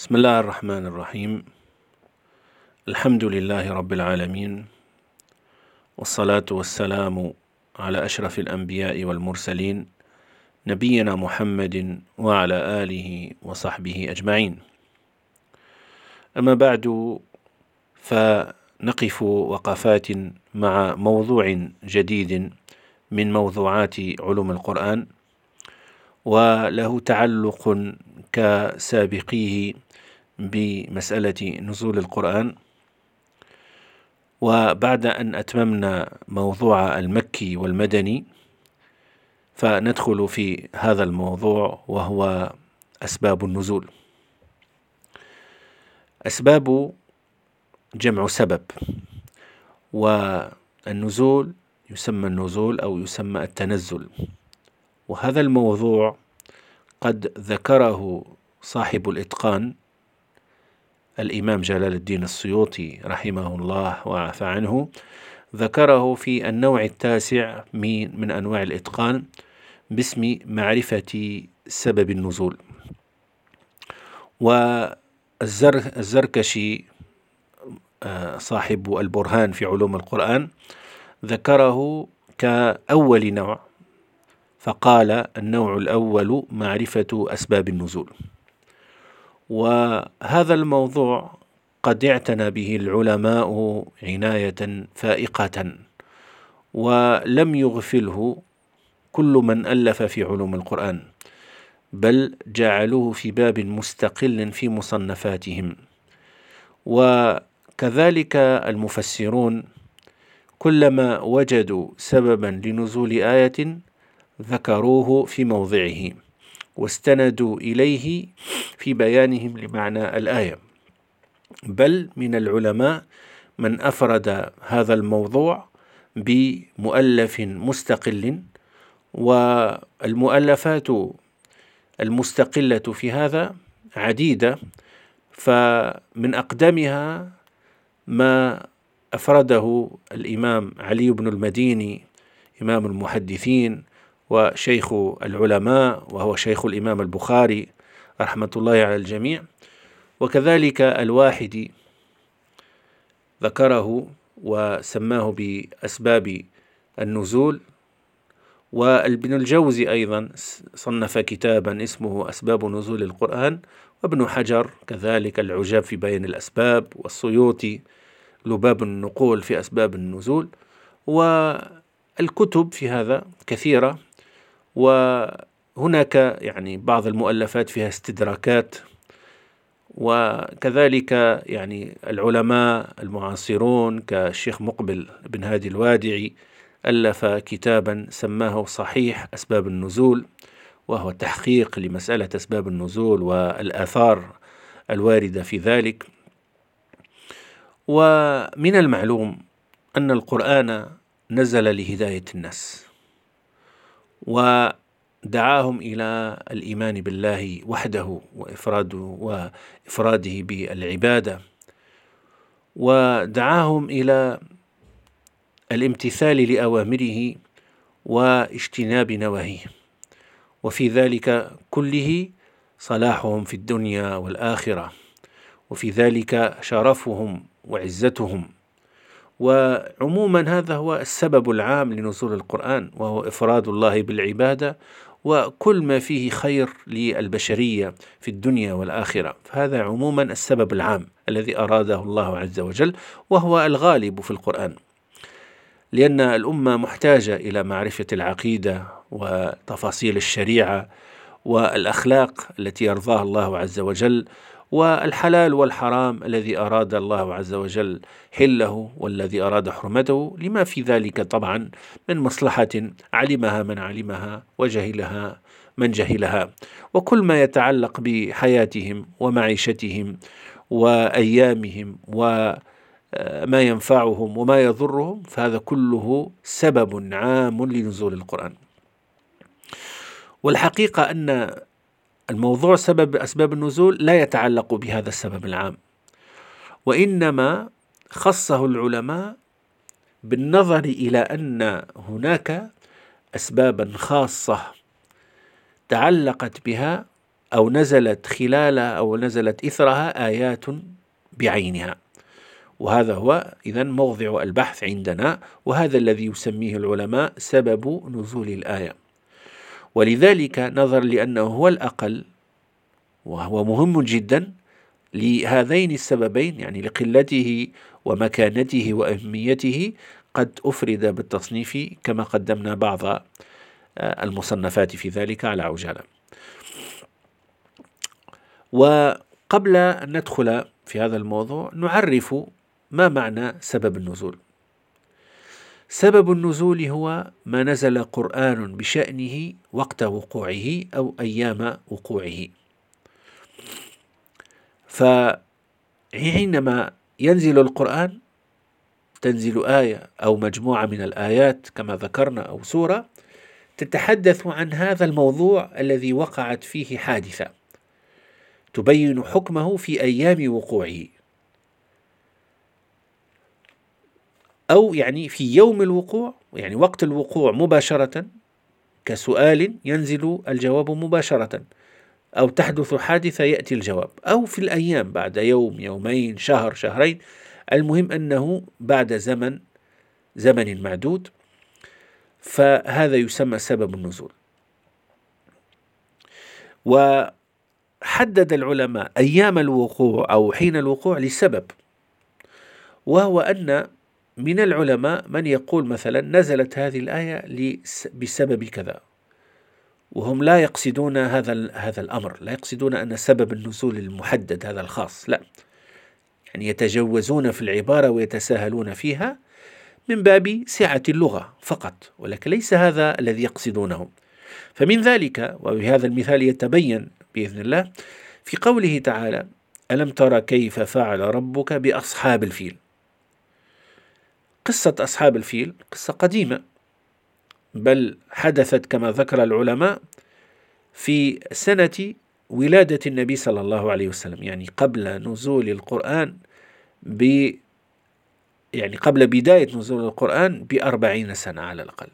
بسم الله الرحمن الرحيم الحمد لله رب العالمين والصلاة والسلام على اشرف الأنبياء والمرسلين نبينا محمد وعلى آله وصحبه أجمعين اما بعد فنقف وقفات مع موضوع جديد من موضوعات علوم القرآن وله تعلق كسابقيه بمسألة نزول القرآن وبعد أن أتممنا موضوع المكي والمدني فندخل في هذا الموضوع وهو أسباب النزول. أسباب جمع سبب والنزول يسمى النزول أو يسمى التنزل. وهذا الموضوع قد ذكره صاحب الإتقان الإمام جلال الدين السيوطي رحمه الله وعفى عنه ذكره في النوع التاسع من, من أنواع الإتقان باسم معرفة سبب النزول. والزركشي آه، صاحب البرهان في علوم القرآن ذكره كأول نوع فقال النوع الأول معرفة أسباب النزول. وهذا الموضوع قد اعتنى به العلماء عناية فائقة ولم يغفله كل من ألف في علوم القرآن بل جعلوه في باب مستقل في مصنفاتهم. وكذلك المفسرون كلما وجدوا سببا لنزول آية ذكروه في موضعه. واستندوا إليه في بيانهم لمعنى الآية. بل من العلماء من أفرد هذا الموضوع بمؤلف مستقل والمؤلفات المستقلة في هذا عديدة فمن أقدمها ما أفرده الإمام علي بن المديني إمام المحدثين وشيخ العلماء وهو شيخ الإمام البخاري رحمة الله على الجميع. وكذلك الواحد ذكره وسماه بأسباب النزول. وابن الجوزي أيضا صنف كتابا اسمه أسباب نزول القرآن. وابن حجر كذلك العجاب في بيان الأسباب. والسيوطي لباب النقول في أسباب النزول. والكتب في هذا كثيرة. وهناك يعني بعض المؤلفات فيها استدراكات وكذلك يعني العلماء المعاصرون كالشيخ مقبل بن هادي الوادعي ألف كتابا سماه صحيح أسباب النزول وهو تحقيق لمسألة أسباب النزول والآثار الواردة في ذلك. ومن المعلوم أن القرآن نزل لهداية الناس. ودعاهم إلى الإيمان بالله وحده وإفراده وإفراده بالعبادة. ودعاهم إلى الامتثال لأوامره واجتناب نواهيه. وفي ذلك كله صلاحهم في الدنيا والآخرة. وفي ذلك شرفهم وعزتهم. وعموما هذا هو السبب العام لنزول القرآن وهو إفراد الله بالعبادة وكل ما فيه خير للبشرية في الدنيا والآخرة. فهذا عموما السبب العام الذي أراده الله عز وجل وهو الغالب في القرآن. لأن الأمة محتاجة إلى معرفة العقيدة وتفاصيل الشريعة والأخلاق التي يرضاها الله عز وجل والحلال والحرام الذي أراد الله عز وجل حله والذي أراد حرمته لما في ذلك طبعا من مصلحة علمها من علمها وجهلها من جهلها. وكل ما يتعلق بحياتهم ومعيشتهم وأيامهم و ما ينفعهم وما يضرهم فهذا كله سبب عام لنزول القرآن. والحقيقة أن الموضوع سبب أسباب النزول لا يتعلق بهذا السبب العام. وإنما خصه العلماء بالنظر إلى أن هناك أسبابا خاصة تعلقت بها أو نزلت خلال أو نزلت إثرها آيات بعينها. وهذا هو إذا موضع البحث عندنا وهذا الذي يسميه العلماء سبب نزول الآية. ولذلك نظرا لأنه هو الأقل وهو مهم جدا لهذين السببين يعني لقلته ومكانته وأهميته قد أفرد بالتصنيف كما قدمنا بعض آه، المصنفات في ذلك على عجالة. وقبل أن ندخل في هذا الموضوع نعرف ما معنى سبب النزول. سبب النزول هو ما نزل قرآن بشأنه وقت وقوعه أو أيام وقوعه. فحينما ينزل القرآن تنزل آية أو مجموعة من الآيات كما ذكرنا أو سورة تتحدث عن هذا الموضوع الذي وقعت فيه حادثة تبين حكمه في أيام وقوعه. أو يعني في يوم الوقوع يعني وقت الوقوع مباشرة كسؤال ينزل الجواب مباشرة أو تحدث حادثة يأتي الجواب. أو في الأيام بعد يوم يومين شهر شهرين المهم أنه بعد زمن زمن معدود فهذا يسمى سبب النزول. وحدد العلماء أيام الوقوع أو حين الوقوع لسبب وهو أن من العلماء من يقول مثلا نزلت هذه الآية بسبب كذا. وهم لا يقصدون هذا هذا الأمر. لا يقصدون أن سبب النزول المحدد هذا الخاص. لا. يعني يتجوزون في العبارة ويتساهلون فيها من باب سعة اللغة فقط ولكن ليس هذا الذي يقصدونه. فمن ذلك وبهذا المثال يتبين بإذن الله في قوله تعالى ألم ترى كيف فعل ربك بأصحاب الفيل؟ قصة أصحاب الفيل قصة قديمة. بل حدثت كما ذكر العلماء في سنة ولادة النبي صلى الله عليه وسلم يعني قبل نزول القرآن ب يعني قبل بداية نزول القرآن بأربعين سنة على الأقل.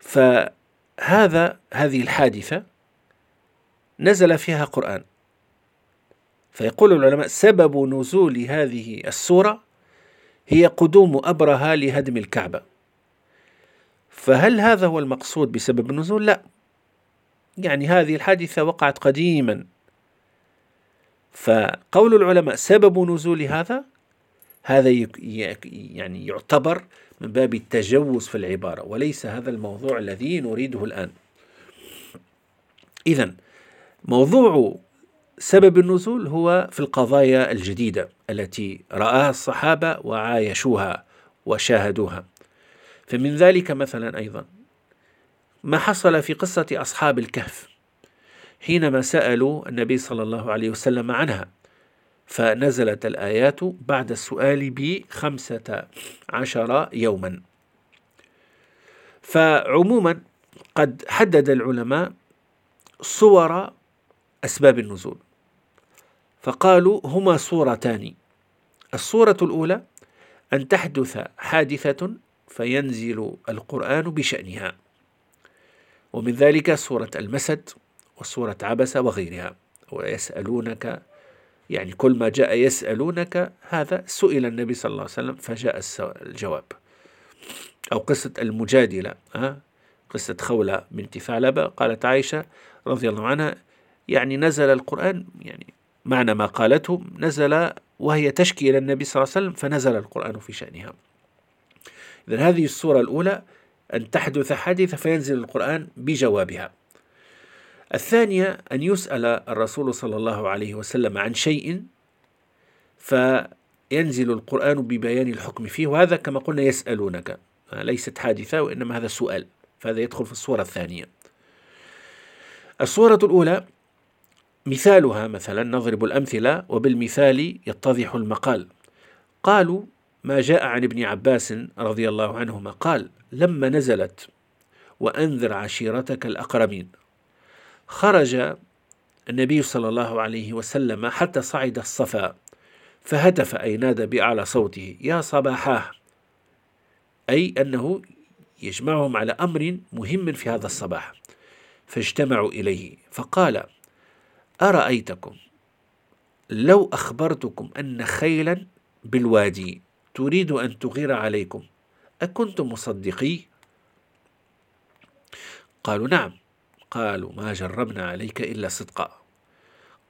فهذا هذه الحادثة نزل فيها قرآن. فيقول العلماء سبب نزول هذه السورة هي قدوم أبرهة لهدم الكعبة. فهل هذا هو المقصود بسبب النزول؟ لا. يعني هذه الحادثة وقعت قديما. فقول العلماء سبب نزول هذا؟ هذا يعني يعتبر من باب التجوز في العبارة وليس هذا الموضوع الذي نريده الآن. إذا موضوع سبب النزول هو في القضايا الجديدة التي رآها الصحابة وعايشوها وشاهدوها. فمن ذلك مثلا أيضا ما حصل في قصة أصحاب الكهف حينما سألوا النبي صلى الله عليه وسلم عنها فنزلت الآيات بعد السؤال بخمسة عشر يوما. فعموما قد حدد العلماء صور أسباب النزول. فقالوا هما صورتان. الصورة الأولى أن تحدث حادثة فينزل القرآن بشأنها. ومن ذلك سورة المسد وسورة عبس وغيرها. ويسألونك يعني كل ما جاء يسألونك هذا سئل النبي صلى الله عليه وسلم فجاء الجواب. أو قصة المجادلة قصة خولة بنت ثعلبة قالت عائشة رضي الله عنها يعني نزل القرآن يعني معنى ما قالته نزل وهي تشكي إلى النبي صلى الله عليه وسلم فنزل القرآن في شأنها. إذا هذه الصورة الأولى أن تحدث حادثة فينزل القرآن بجوابها. الثانية أن يسأل الرسول صلى الله عليه وسلم عن شيء فينزل القرآن ببيان الحكم فيه وهذا كما قلنا يسألونك ليست حادثة وإنما هذا سؤال فهذا يدخل في الصورة الثانية. الصورة الأولى مثالها مثلا نضرب الأمثلة وبالمثال يتضح المقال. قالوا ما جاء عن ابن عباس رضي الله عنهما قال لما نزلت وأنذر عشيرتك الأقربين خرج النبي صلى الله عليه وسلم حتى صعد الصفا فهتف أي نادى بأعلى صوته. يا صباحاه! أي أنه يجمعهم على أمر مهم في هذا الصباح فاجتمعوا إليه. فقال أرأيتكم؟ لو أخبرتكم أن خيلا بالوادي تريد أن تغير عليكم أكنتم مصدقي؟ قالوا نعم. قالوا ما جربنا عليك إلا صدقا.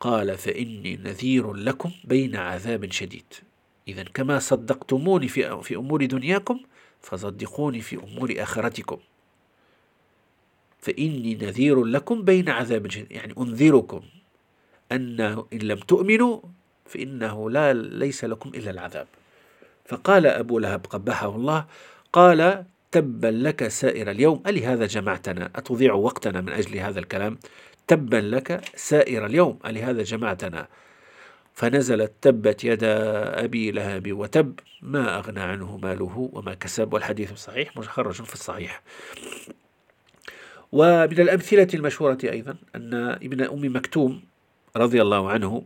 قال فإني نذير لكم بين عذاب شديد. إذا كما صدقتموني في في أمور دنياكم فصدقوني في أمور آخرتكم. فإني نذير لكم بين عذاب شديد يعني أنذركم. أنه إن لم تؤمنوا فإنه لا ليس لكم إلا العذاب. فقال أبو لهب قبحه الله قال تبا لك سائر اليوم. ألهذا جمعتنا أتضيع وقتنا من أجل هذا الكلام؟ تبا لك سائر اليوم. ألهذا جمعتنا فنزلت تبت يدا أبي لهب وتب ما أغنى عنه ماله وما كسب. والحديث صحيح مخرج في الصحيح. ومن الأمثلة المشهورة أيضا أن ابن أم مكتوم رضي الله عنه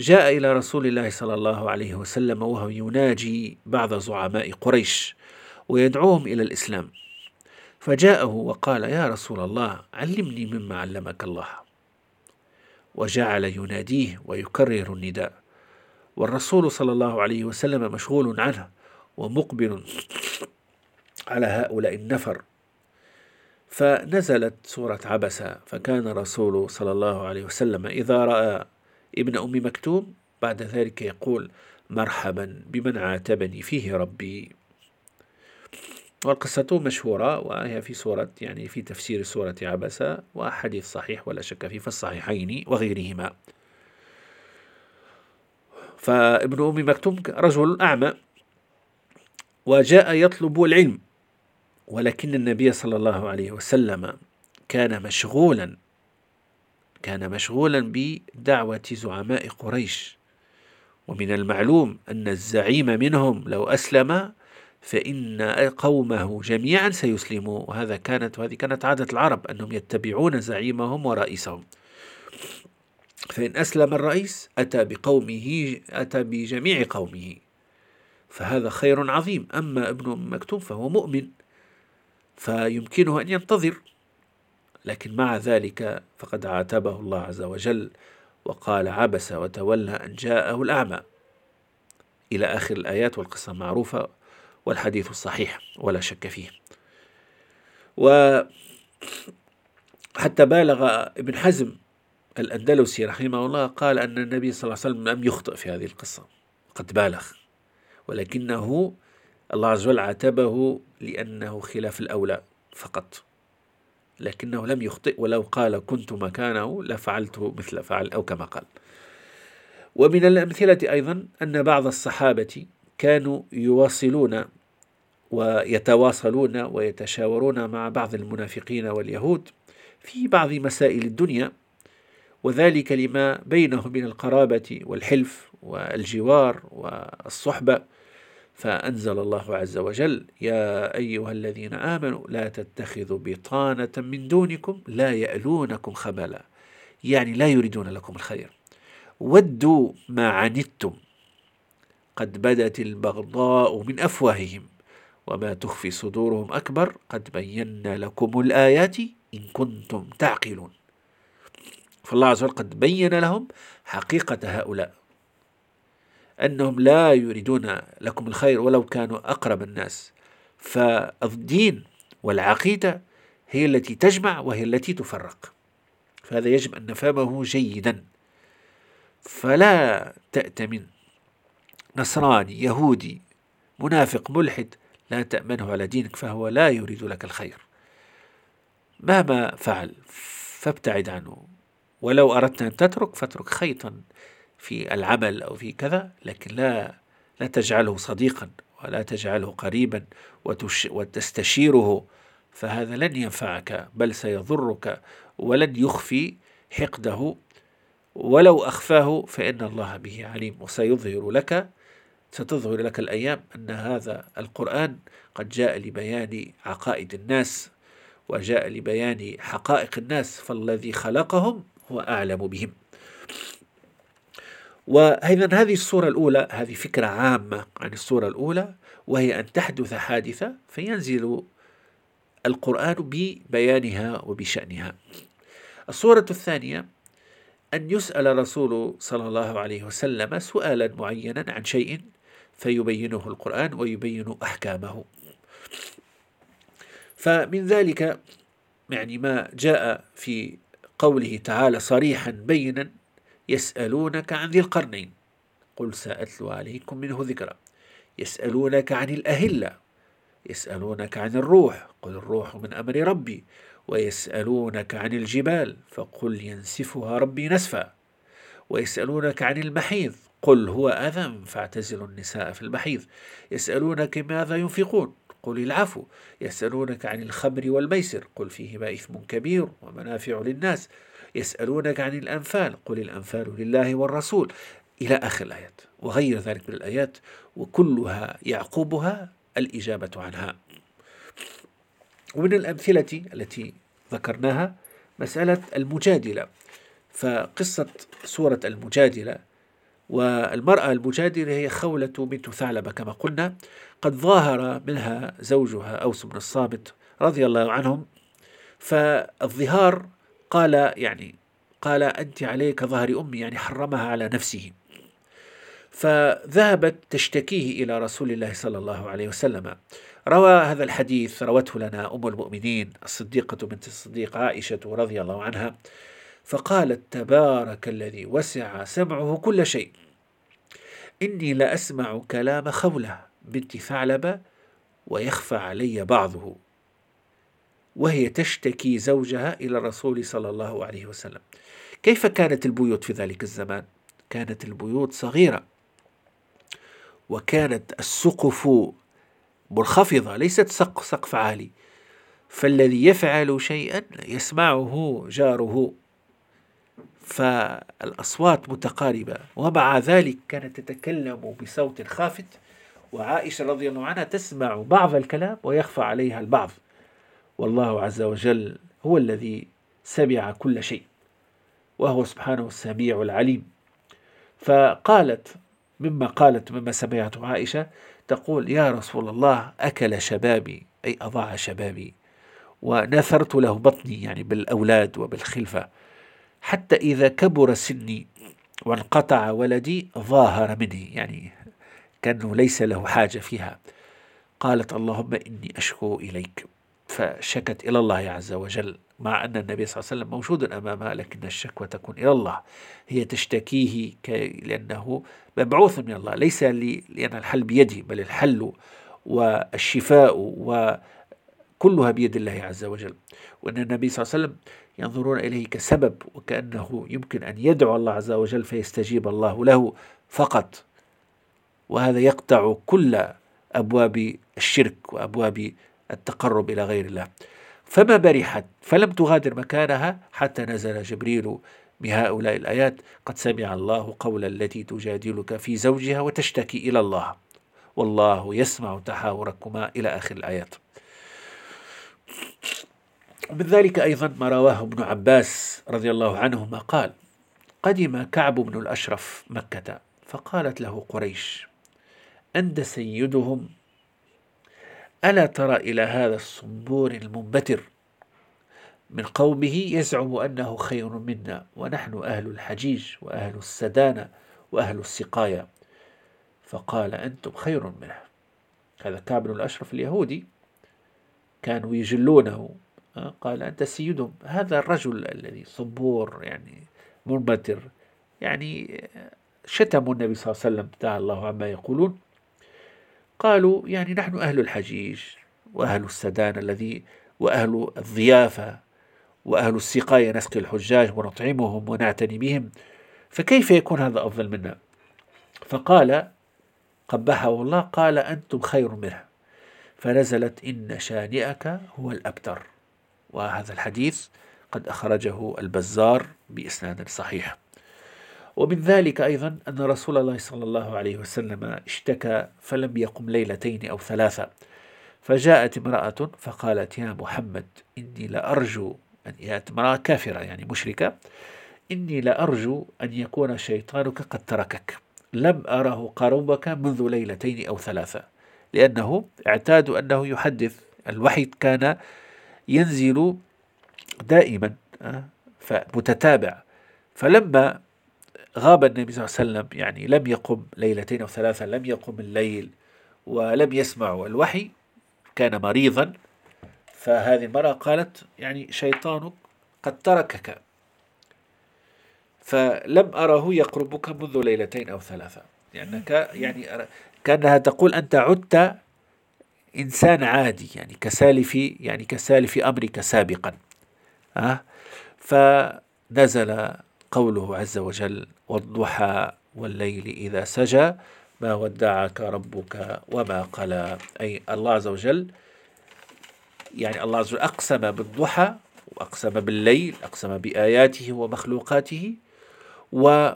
جاء إلى رسول الله صلى الله عليه وسلم وهو يناجي بعض زعماء قريش ويدعوهم إلى الإسلام. فجاءه وقال يا رسول الله علمني مما علمك الله وجعل يناديه ويكرر النداء. والرسول صلى الله عليه وسلم مشغول عنه ومقبل على هؤلاء النفر. فنزلت سورة عبسة فكان رسول صلى الله عليه وسلم إذا رأى ابن أم مكتوم بعد ذلك يقول مرحبا بمن عاتبني فيه ربي. والقصة مشهورة وهي في سورة يعني في تفسير سورة عبسة وحديث صحيح ولا شك فيه في الصحيحين وغيرهما. فابن أم مكتوم رجل أعمى وجاء يطلب العلم. ولكن النبي صلى الله عليه وسلم كان مشغولا كان مشغولا بدعوة زعماء قريش. ومن المعلوم أن الزعيم منهم لو أسلم فإن قومه جميعا سيسلموا وهذا كانت وهذه كانت عادة العرب أنهم يتبعون زعيمهم ورئيسهم. فإن أسلم الرئيس أتى بقومه أتى بجميع قومه فهذا خير عظيم. أما ابن مكتوم فهو مؤمن. فيمكنه أن ينتظر. لكن مع ذلك فقد عاتبه الله عز وجل وقال عبس وتولى أن جاءه الأعمى. إلى آخر الآيات والقصة معروفة والحديث الصحيح ولا شك فيه. وحتى بالغ ابن حزم الأندلسي رحمه الله قال أن النبي صلى الله عليه وسلم لم يخطئ في هذه القصة. قد بالغ. ولكنه الله عز وجل عاتبه لأنه خلاف الأولى فقط. لكنه لم يخطئ ولو قال كنت مكانه لفعلت مثل فعل أو كما قال. ومن الأمثلة أيضا أن بعض الصحابة كانوا يواصلون ويتواصلون ويتشاورون مع بعض المنافقين واليهود في بعض مسائل الدنيا وذلك لما بينهم من القرابة والحلف والجوار والصحبة. فأنزل الله عز وجل يا أيها الذين آمنوا لا تتخذوا بطانة من دونكم لا يألونكم خبلا. يعني لا يريدون لكم الخير. ودوا ما عنتم. قد بدت البغضاء من أفواههم وما تخفي صدورهم أكبر. قد بينا لكم الآيات إن كنتم تعقلون. فالله عز وجل قد بين لهم حقيقة هؤلاء. أنهم لا يريدون لكم الخير ولو كانوا أقرب الناس. فالدين والعقيدة هي التي تجمع وهي التي تفرق. فهذا يجب أن نفهمه جيدا. فلا تأتمن نصراني يهودي منافق ملحد لا تأمنه على دينك فهو لا يريد لك الخير. مهما فعل فابتعد عنه. ولو أردت أن تترك فاترك خيطا. في العمل أو في كذا لكن لا لا تجعله صديقا ولا تجعله قريبا وتستشيره فهذا لن ينفعك بل سيضرك ولن يخفي حقده. ولو أخفاه فإن الله به عليم وسيظهر لك ستظهر لك الأيام أن هذا القرآن قد جاء لبيان عقائد الناس وجاء لبيان حقائق الناس فالذي خلقهم هو أعلم بهم. وأيضا هذه الصورة الأولى هذه فكرة عامة عن الصورة الأولى وهي أن تحدث حادثة فينزل القرآن ببيانها وبشأنها. الصورة الثانية أن يسأل رسول صلى الله عليه وسلم سؤالا معينا عن شيء فيبينه القرآن ويبين أحكامه. فمن ذلك يعني ما جاء في قوله تعالى صريحا بينا يسألونك عن ذي القرنين. قل سأتلو عليكم منه ذكرا. يسألونك عن الأهلة. يسألونك عن الروح. قل الروح من أمر ربي. ويسألونك عن الجبال. فقل ينسفها ربي نسفا. ويسألونك عن المحيض قل هو أذى فاعتزلوا النساء في المحيض يسألونك ماذا ينفقون. قل العفو. يسألونك عن الخمر والميسر. قل فيهما إثم كبير ومنافع للناس. يسألونك عن الأنفال قل الأنفال لله والرسول. إلى آخر الآيات. وغير ذلك من الآيات وكلها يعقوبها الإجابة عنها. ومن الأمثلة التي ذكرناها مسألة المجادلة. فقصة سورة المجادلة والمرأة المجادلة هي خولة بنت ثعلبة كما قلنا. قد ظاهر منها زوجها أوس بن الصامت رضي الله عنهم. فالظهار قال يعني قال أنت عليك ظهر أمي يعني حرمها على نفسه. فذهبت تشتكيه إلى رسول الله صلى الله عليه وسلم. روى هذا الحديث روته لنا أم المؤمنين الصديقة بنت الصديق عائشة رضي الله عنها. فقالت تبارك الذي وسع سمعه كل شيء. إني لأسمع كلام خولة بنت ثعلبة ويخفى علي بعضه. وهي تشتكي زوجها إلى الرسول صلى الله عليه وسلم. كيف كانت البيوت في ذلك الزمان؟ كانت البيوت صغيرة. وكانت السقف منخفضة ليست سقف سقف عالي. فالذي يفعل شيئا يسمعه جاره. فالأصوات متقاربة. ومع ذلك كانت تتكلم بصوت خافت. وعائشة رضي الله عنها تسمع بعض الكلام ويخفى عليها البعض. والله عز وجل هو الذي سمع كل شيء وهو سبحانه السميع العليم. فقالت مما قالت مما سمعته عائشة تقول يا رسول الله أكل شبابي أي أضاع شبابي ونثرت له بطني يعني بالأولاد وبالخلفة حتى إذا كبر سني وانقطع ولدي ظاهر مني يعني كأنه ليس له حاجة فيها. قالت اللهم إني أشكو إليك. فشكت إلى الله عز وجل مع أن النبي صلى الله عليه وسلم موجود أمامها لكن الشكوى تكون إلى الله. هي تشتكيه لأنه مبعوث من الله ليس لأن الحل بيده بل الحل والشفاء وكلها بيد الله عز وجل. وأن النبي صلى الله عليه وسلم ينظرون إليه كسبب وكأنه يمكن أن يدعو الله عز وجل فيستجيب الله له فقط. وهذا يقطع كل أبواب الشرك وأبواب التقرب إلى غير الله. فما برحت؟ فلم تغادر مكانها حتى نزل جبريل بهؤلاء الآيات. قد سمع الله قول التي تجادلك في زوجها وتشتكي إلى الله. والله يسمع تحاوركما إلى آخر الآيات. من ذلك أيضا ما رواه ابن عباس رضي الله عنهما قال قدم كعب بن الأشرف مكة فقالت له قريش أنت سيدهم ألا ترى إلى هذا الصنبور المنبتر؟ من قومه يزعم أنه خير منا ونحن أهل الحجيج وأهل السدانة وأهل السقاية فقال أنتم خير منه. هذا كعب بن الأشرف اليهودي كانوا يجلونه. آه، قال أنت سيدهم. هذا الرجل الذي صبور يعني منبتر يعني شتموا النبي صلى الله عليه وسلم تعالى الله عما يقولون. قالوا يعني نحن أهل الحجيج وأهل السدان الذي وأهل الضيافة وأهل السقاية نسقي الحجاج ونطعمهم ونعتني بهم. فكيف يكون هذا أفضل منا؟ فقال قبحه الله قال أنتم خير منه فنزلت إن شانئك هو الأبتر. وهذا الحديث قد أخرجه البزار بإسناد صحيح. ومن ذلك أيضا أن رسول الله صلى الله عليه وسلم اشتكى فلم يقم ليلتين أو ثلاثة. فجاءت امرأة فقالت يا محمد إني لأرجو أن جاءت امرأة كافرة يعني مشركة. إني لأرجو أن يكون شيطانك قد تركك. لم أره قربك منذ ليلتين أو ثلاثة. لأنه اعتاد أنه يحدث. الوحي كان ينزل دائما آه، فمتتابع. فلما غاب النبي صلى الله عليه وسلم يعني لم يقم ليلتين أو ثلاثة لم يقم الليل ولم يسمع الوحي كان مريضا فهذه المرأة قالت يعني شيطانك قد تركك. فلم أره يقربك منذ ليلتين أو ثلاثة. لأنك يعني, كأنها تقول أنت عدت إنسان عادي يعني كسالف يعني كسالف أمرك سابقا. ها فنزل قوله عز وجل والضحى والليل إذا سجى ما ودعك ربك وما قلى. أي الله عز وجل يعني الله عز وجل أقسم بالضحى وأقسم بالليل أقسم بآياته ومخلوقاته. و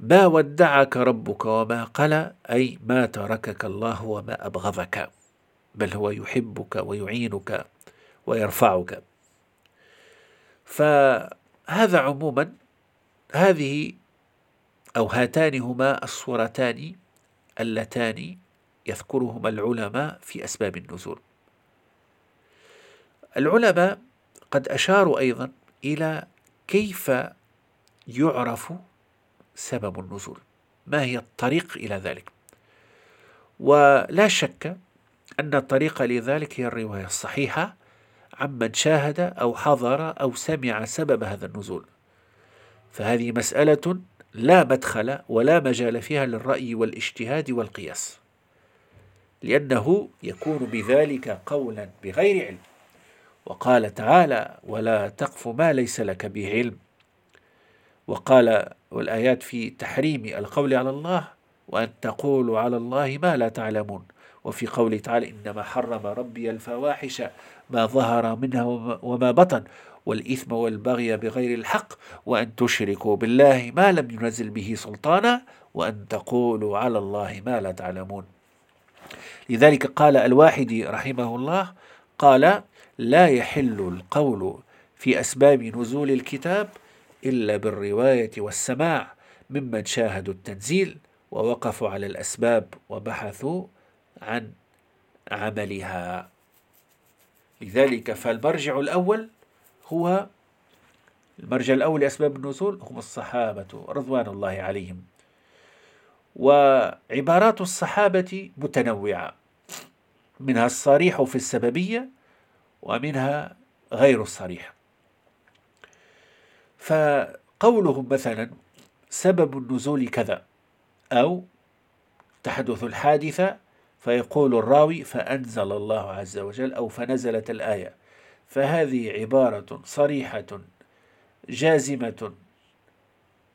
ما ودعك ربك وما قلى أي ما تركك الله وما أبغضك بل هو يحبك ويعينك ويرفعك. فهذا عموما هذه أو هاتان هما الصورتان اللتان يذكرهما العلماء في أسباب النزول. العلماء قد أشاروا أيضا إلى كيف يعرف سبب النزول ما هي الطريق إلى ذلك. ولا شك أن الطريق لذلك هي الرواية الصحيحة عمن شاهد أو حضر أو سمع سبب هذا النزول. فهذه مسألة لا مدخل ولا مجال فيها للرأي والاجتهاد والقياس لأنه يكون بذلك قولا بغير علم. وقال تعالى ولا تقف ما ليس لك به علم وقال والآيات في تحريم القول على الله وأن تقولوا على الله ما لا تعلمون. وفي قوله تعالى إنما حرم ربي الفواحش ما ظهر منها وما بطن والإثم والبغي بغير الحق وأن تشركوا بالله ما لم ينزل به سلطانا وأن تقولوا على الله ما لا تعلمون. لذلك قال الواحدي رحمه الله قال لا يحل القول في أسباب نزول الكتاب إلا بالرواية والسماع ممن شاهدوا التنزيل ووقفوا على الأسباب وبحثوا عن عملها. لذلك فالمرجع الأول هو المرجع الأول لأسباب النزول هم الصحابة رضوان الله عليهم. وعبارات الصحابة متنوعة. منها الصريح في السببية ومنها غير الصريح. فقولهم مثلا سبب النزول كذا أو تحدث الحادثة فيقول الراوي فأنزل الله عز وجل أو فنزلت الآية. فهذه عبارة صريحة جازمة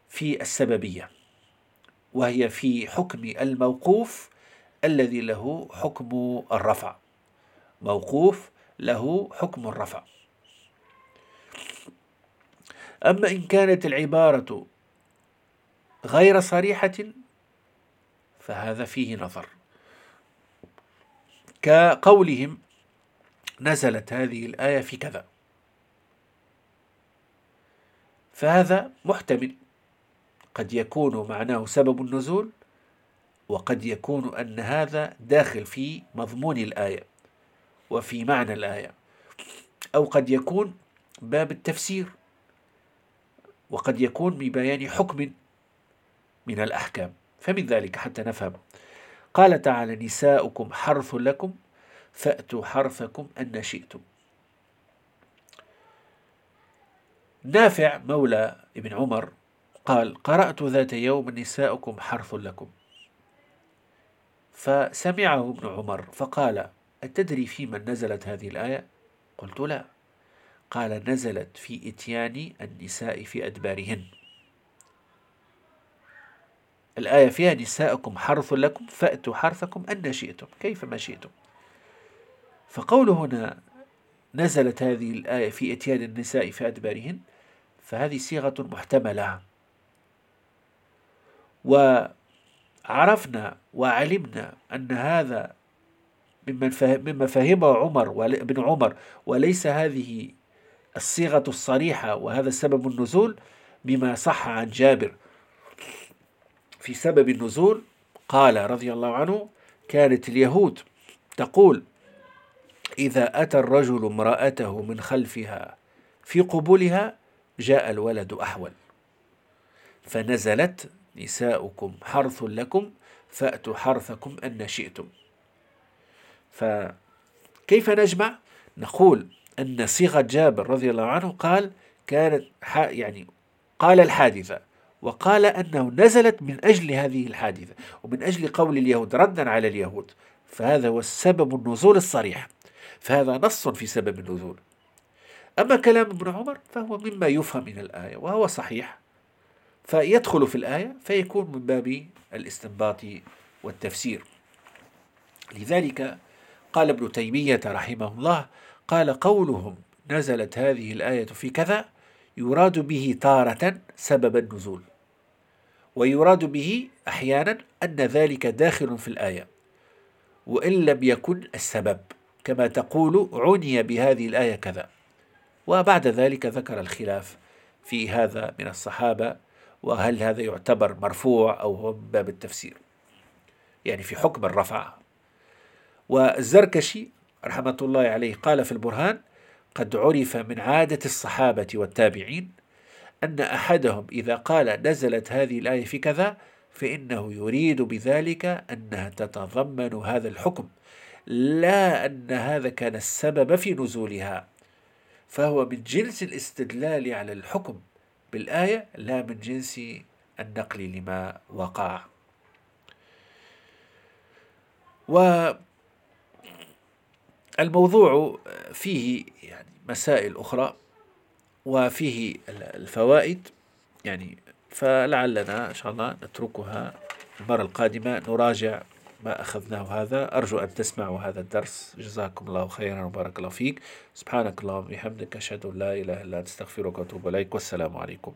في السببية وهي في حكم الموقوف الذي له حكم الرفع. موقوف له حكم الرفع. أما إن كانت العبارة غير صريحة فهذا فيه نظر. كقولهم نزلت هذه الآية في كذا. فهذا محتمل. قد يكون معناه سبب النزول وقد يكون أن هذا داخل في مضمون الآية وفي معنى الآية. أو قد يكون باب التفسير وقد يكون ببيان حكم من الأحكام. فمن ذلك حتى نفهم. قال تعالى نساؤكم حرث لكم فأتوا حرثكم أن شئتم. نافع مولى ابن عمر قال قرأت ذات يوم نساؤكم حرث لكم. فسمعه ابن عمر فقال أتدري في من نزلت هذه الآية؟ قلت لا. قال نزلت في إتيان النساء في أدبارهن. الآية فيها نساءكم حرث لكم فأتوا حرثكم أن شئتم. كيفما شئتم؟ فقول هنا نزلت هذه الآية في إتيان النساء في أدبارهن فهذه صيغة محتملة. وعرفنا وعلمنا أن هذا ممن فهم مما فهمه عمر بن عمر وليس هذه الصيغة الصريحة وهذا سبب النزول بما صح عن جابر. في سبب النزول قال رضي الله عنه كانت اليهود تقول إذا أتى الرجل امرأته من خلفها في قبولها جاء الولد أحول. فنزلت نساؤكم حرث لكم فأتوا حرثكم أن شئتم. فكيف نجمع؟ نقول أن صيغة جابر رضي الله عنه قال كانت يعني قال الحادثة وقال أنه نزلت من أجل هذه الحادثة ومن أجل قول اليهود ردا على اليهود. فهذا هو السبب النزول الصريح. فهذا نص في سبب النزول. أما كلام ابن عمر فهو مما يفهم من الآية وهو صحيح. فيدخل في الآية فيكون من باب الاستنباط والتفسير. لذلك قال ابن تيمية رحمه الله قال قولهم نزلت هذه الآية في كذا يراد به تارة سبب النزول. ويراد به أحيانا أن ذلك داخل في الآية وإن لم يكن السبب. كما تقول عني بهذه الآية كذا. وبعد ذلك ذكر الخلاف في هذا من الصحابة وهل هذا يعتبر مرفوع أو هو من باب التفسير. يعني في حكم الرفع. والزركشي رحمة الله عليه قال في البرهان قد عرف من عادة الصحابة والتابعين أن أحدهم إذا قال نزلت هذه الآية في كذا فإنه يريد بذلك أنها تتضمن هذا الحكم. لا أن هذا كان السبب في نزولها فهو من جنس الاستدلال على الحكم. بالآية لا من جنس النقل لما وقع. والموضوع فيه يعني مسائل أخرى وفيه الفوائد. يعني فلعلنا إن شاء الله نتركها المرة القادمة نراجع ما أخذناه هذا. أرجو أن تسمعوا هذا الدرس. جزاكم الله خيرا وبارك الله فيك. سبحانك اللهم وبحمدك أشهد أن لا إله إلا أنت أستغفرك وأتوب إليك. والسلام عليكم.